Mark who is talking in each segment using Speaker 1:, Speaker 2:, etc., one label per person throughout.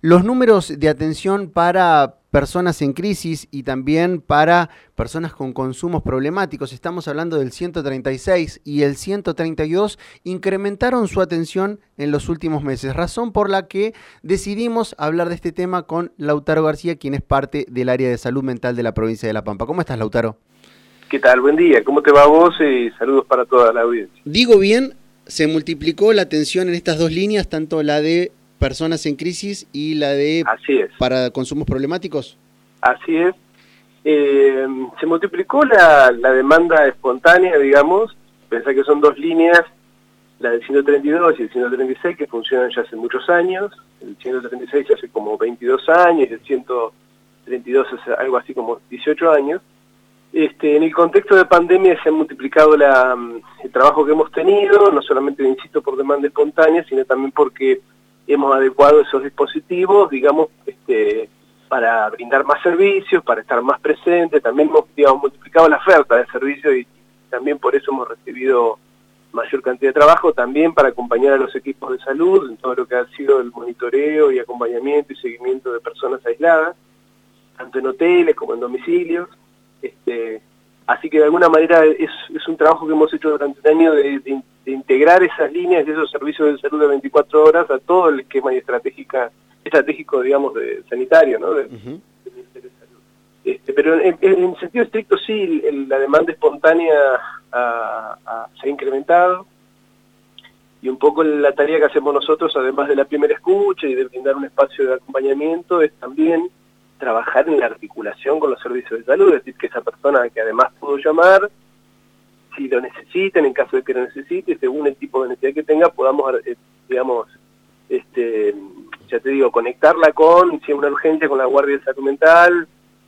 Speaker 1: Los números de atención para personas en crisis y también para personas con consumos problemáticos, estamos hablando del 136 y el 132, incrementaron su atención en los últimos meses, razón por la que decidimos hablar de este tema con Lautaro García, quien es parte del área de salud mental de la provincia de La Pampa. ¿Cómo estás, Lautaro?
Speaker 2: ¿Qué tal? Buen día. ¿Cómo te va vos? Y saludos para toda la audiencia.
Speaker 1: Digo bien, se multiplicó la atención en estas dos líneas, tanto la de personas en crisis y la de
Speaker 2: Así es.
Speaker 1: para consumos problemáticos?
Speaker 2: Así es. Eh, se multiplicó la, la, demanda espontánea, digamos, pensá que son dos líneas, la del 132 y el 136 que funcionan ya hace muchos años, el 136 hace como 22 años y el 132 hace algo así como 18 años. Este, en el contexto de pandemia se ha multiplicado la, el trabajo que hemos tenido, no solamente, insisto, por demanda espontánea, sino también porque hemos adecuado esos dispositivos, digamos, este, para brindar más servicios, para estar más presentes, también hemos digamos, multiplicado la oferta de servicios y también por eso hemos recibido mayor cantidad de trabajo, también para acompañar a los equipos de salud en todo lo que ha sido el monitoreo y acompañamiento y seguimiento de personas aisladas, tanto en hoteles como en domicilios. Este, así que de alguna manera es, un trabajo que hemos hecho durante el año de, de de integrar esas líneas y esos servicios de salud de 24 horas a todo el esquema estratégica, estratégico, digamos, de sanitario, ¿no? De, este, pero en, en, sentido estricto sí, la demanda espontánea se ha incrementado. Y un poco la tarea que hacemos nosotros, además de la primera escucha y de brindar un espacio de acompañamiento, es también trabajar en la articulación con los servicios de salud, es decir, que esa persona que además pudo llamar, si lo necesiten, en caso de que lo necesite, según el tipo de necesidad que tenga, podamos, eh, digamos, este, ya te digo, conectarla con, si hay una urgencia, con la Guardia de Salud Mental,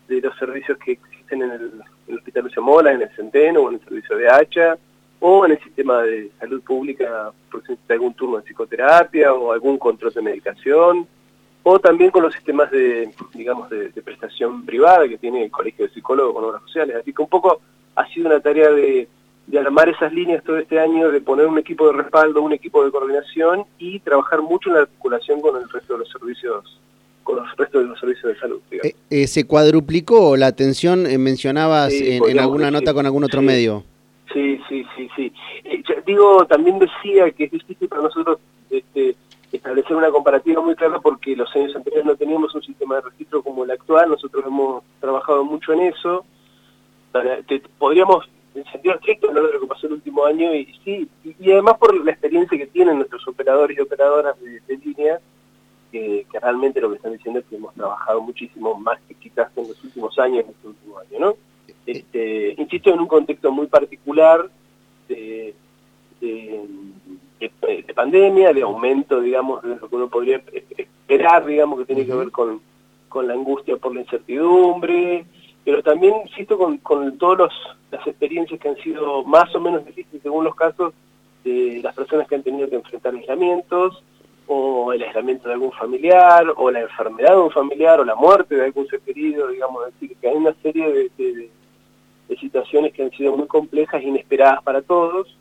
Speaker 2: de los servicios que existen en el, Hospital Lucio Mola, en el Centeno, o en el servicio de Hacha, o en el sistema de salud pública, por si necesita algún turno de psicoterapia o algún control de medicación, o también con los sistemas de, digamos, de, de prestación privada que tiene el Colegio de Psicólogos con Obras Sociales. Así que un poco ha sido una tarea de de armar esas líneas todo este año, de poner un equipo de respaldo, un equipo de coordinación y trabajar mucho en la articulación con el resto de los servicios con los restos de los servicios de salud.
Speaker 1: Eh, eh, ¿Se cuadruplicó la atención, eh, mencionabas en, alguna nota con algún otro medio?
Speaker 2: Sí, sí, sí, sí. digo, también decía que es difícil para nosotros este, establecer una comparativa muy clara porque los años anteriores no teníamos un sistema de registro como el actual, nosotros hemos trabajado mucho en eso. podríamos en sentido estricto no de lo que pasó el último año y sí, y, además por la experiencia que tienen nuestros operadores y operadoras de, línea, que, realmente lo que están diciendo es que hemos trabajado muchísimo más que quizás en los últimos años, en este último año, ¿no? Este, insisto, en un contexto muy particular de, de, pandemia, de aumento, digamos, de lo que uno podría esperar, digamos, que tiene que ver con, con la angustia por la incertidumbre, pero también, insisto, con, con todas las experiencias que han sido más o menos difíciles según los casos de las personas que han tenido que enfrentar aislamientos, o el aislamiento de algún familiar, o la enfermedad de un familiar, o la muerte de algún ser querido, digamos, decir, que hay una serie de, de, situaciones que han sido muy complejas e inesperadas para todos,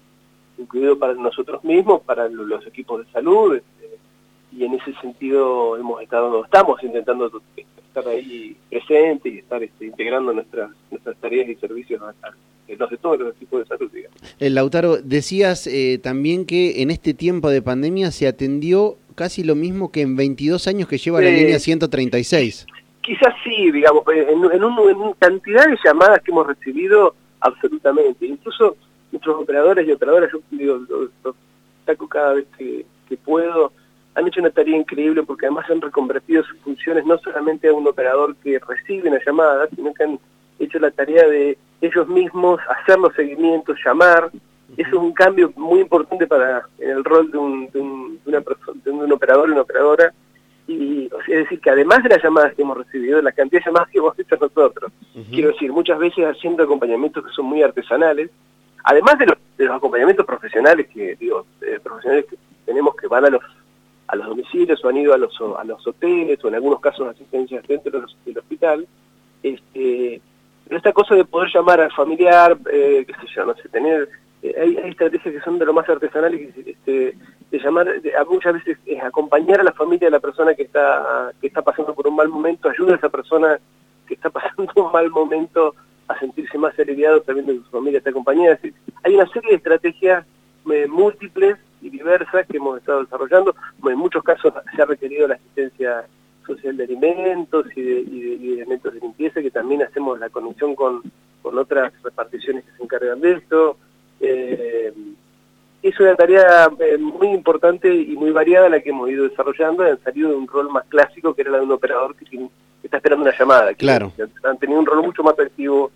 Speaker 2: incluido para nosotros mismos, para los equipos de salud, este, y en ese sentido hemos estado, estamos intentando estar ahí presente y estar este, integrando nuestras, nuestras tareas y servicios a, los de todos los tipos de salud. Digamos.
Speaker 1: El Lautaro, decías eh, también que en este tiempo de pandemia se atendió casi lo mismo que en 22 años que lleva la línea 136.
Speaker 2: Quizás sí, digamos, en, en, un, cantidad de llamadas que hemos recibido, absolutamente. Incluso nuestros operadores y operadoras, yo digo, lo, saco cada vez que, que puedo, han hecho una tarea increíble porque además han reconvertido sus funciones no solamente a un operador que recibe una llamada, sino que han hecho la tarea de ellos mismos hacer los seguimientos, llamar. Eso es un cambio muy importante para en el rol de un, de un, de una persona, de un operador una operadora. Y, es decir, que además de las llamadas que hemos recibido, la cantidad de llamadas que hemos hecho nosotros, quiero decir, muchas veces haciendo acompañamientos que son muy artesanales, además de los, de los acompañamientos profesionales que, digo, eh, profesionales que tenemos que van a los a los domicilios o han ido a los, a los hoteles o en algunos casos asistencia dentro del hospital. Este, pero esta cosa de poder llamar al familiar, eh, qué sé yo, no sé, tener... Eh, hay, estrategias que son de lo más artesanales, este, de llamar, muchas veces es acompañar a la familia de la persona que está, que está pasando por un mal momento, ayuda a esa persona que está pasando un mal momento a sentirse más aliviado sabiendo que su familia está acompañada. hay una serie de estrategias eh, múltiples y diversas que hemos estado desarrollando. En muchos casos se ha requerido la asistencia social de alimentos y de, elementos de limpieza, que también hacemos la conexión con, con otras reparticiones que se encargan de esto. Eh, es una tarea eh, muy importante y muy variada la que hemos ido desarrollando. Han salido de un rol más clásico que era la de un operador que, está esperando una llamada.
Speaker 1: claro.
Speaker 2: han tenido un rol mucho más activo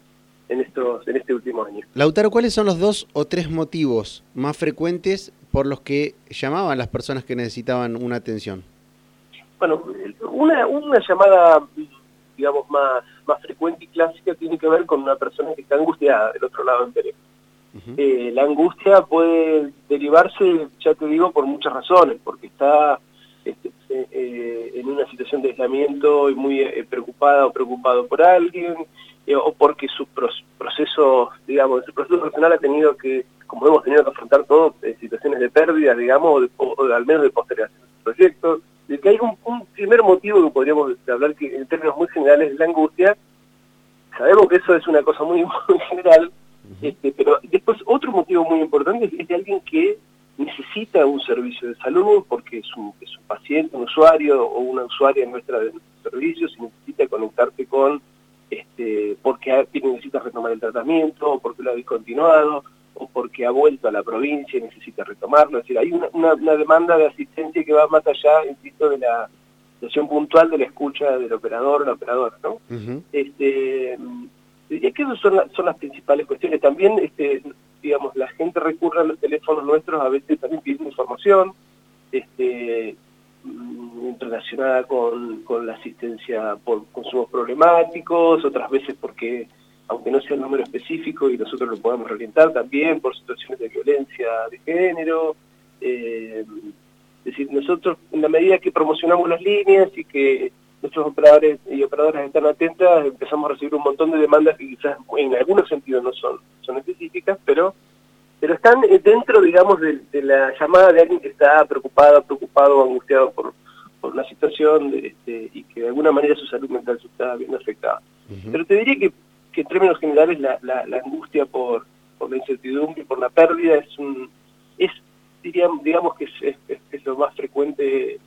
Speaker 2: en, estos, en este último año.
Speaker 1: Lautaro, ¿cuáles son los dos o tres motivos más frecuentes por los que llamaban las personas que necesitaban una atención?
Speaker 2: Bueno, una, una llamada, digamos, más, más frecuente y clásica tiene que ver con una persona que está angustiada del otro lado del teléfono. Eh, la angustia puede derivarse, ya te digo, por muchas razones, porque está este, eh, en una situación de aislamiento y muy eh, preocupada o preocupado por alguien, o porque su proceso, digamos, su proceso personal ha tenido que, como hemos tenido que afrontar todos, situaciones de pérdida, digamos, o, al menos de postergación de proyectos, de que hay un, un, primer motivo que podríamos hablar que en términos muy generales es la angustia, sabemos que eso es una cosa muy, muy general, este, pero después otro motivo muy importante es de alguien que necesita un servicio de salud porque es un, es un paciente, un usuario o una usuaria nuestra de nuestros servicios y necesita conectarse con, este, porque necesita retomar el tratamiento o porque lo ha discontinuado o porque ha vuelto a la provincia y necesita retomarlo. Es decir, hay una, una, demanda de asistencia que va más allá, insisto, de la situación puntual de la escucha del operador o la operadora, ¿no? este, y es que esas son, son las principales cuestiones. También, este, digamos, la gente recurre a los teléfonos nuestros a veces también pidiendo información este, relacionada con, con la asistencia por consumos problemáticos, otras veces porque, aunque no sea el número específico y nosotros lo podamos orientar también por situaciones de violencia de género. Eh, es decir, nosotros en la medida que promocionamos las líneas y que nuestros operadores y operadoras están atentas, empezamos a recibir un montón de demandas que quizás en algunos sentidos no son, son específicas, pero pero están dentro, digamos, de, la llamada de alguien que está preocupado, preocupado angustiado por, por la situación este, y que de alguna manera su salud mental se está viendo afectada. Pero te diría que, que en términos generales la, la, angustia por, por la incertidumbre por la pérdida es un es digamos que es, es lo más frecuente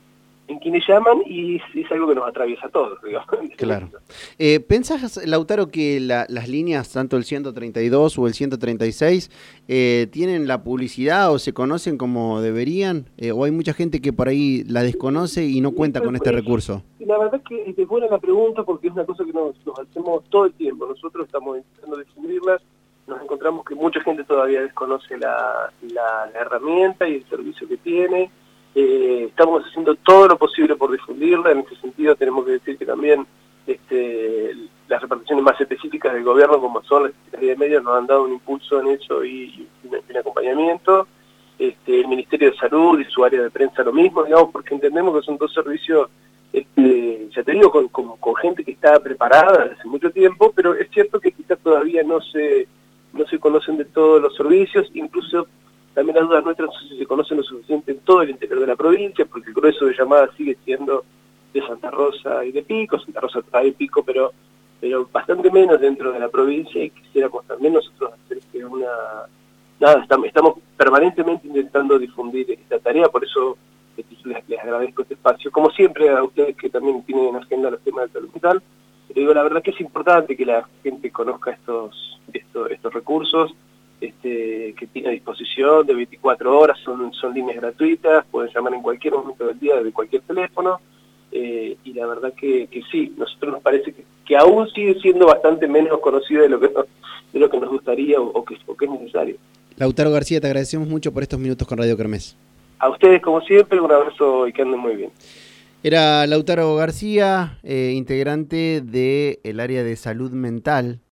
Speaker 2: en quienes llaman y es, algo que nos atraviesa a todos. Digamos.
Speaker 1: Claro. Eh, ¿Pensás, Lautaro, que las líneas, tanto el 132 o el 136, eh, tienen la publicidad o se conocen como deberían? Eh, ¿O hay mucha gente que por ahí la desconoce y no cuenta con este recurso?
Speaker 2: La verdad es que es buena la pregunta porque es una cosa que nos, hacemos todo el tiempo. Nosotros estamos intentando difundirla nos encontramos que mucha gente todavía desconoce la, la herramienta y el servicio que tiene. Eh, estamos haciendo todo lo posible por difundirla, en ese sentido tenemos que decir que también este, las reparticiones más específicas del gobierno, como son la Secretaría de Medios, nos han dado un impulso en eso y, un, acompañamiento. Este, el Ministerio de Salud y su área de prensa lo mismo, digamos, porque entendemos que son dos servicios, este, ya te digo, con, gente que está preparada hace mucho tiempo, pero es cierto que quizás todavía no se, no se conocen de todos los servicios, incluso también las dudas nuestras no si se conocen lo suficiente en todo el interior de la provincia, porque el grueso de llamadas sigue siendo de Santa Rosa y de Pico, Santa Rosa trae Pico, pero pero bastante menos dentro de la provincia y quisiéramos también nosotros hacer que una... Nada, estamos, estamos permanentemente intentando difundir esta tarea, por eso les, les, agradezco este espacio. Como siempre a ustedes que también tienen en agenda los temas de salud mental, pero digo, la verdad que es importante que la gente conozca estos, estos, estos recursos, este, que tiene a disposición de 24 horas, son, son líneas gratuitas, pueden llamar en cualquier momento del día desde cualquier teléfono, eh, y la verdad que, que, sí, nosotros nos parece que, que, aún sigue siendo bastante menos conocido de lo que, de lo que nos gustaría o, que, que es necesario.
Speaker 1: Lautaro García, te agradecemos mucho por estos minutos con Radio Kermés.
Speaker 2: A ustedes, como siempre, un abrazo y que anden muy bien.
Speaker 1: Era Lautaro García, eh, integrante del área de salud mental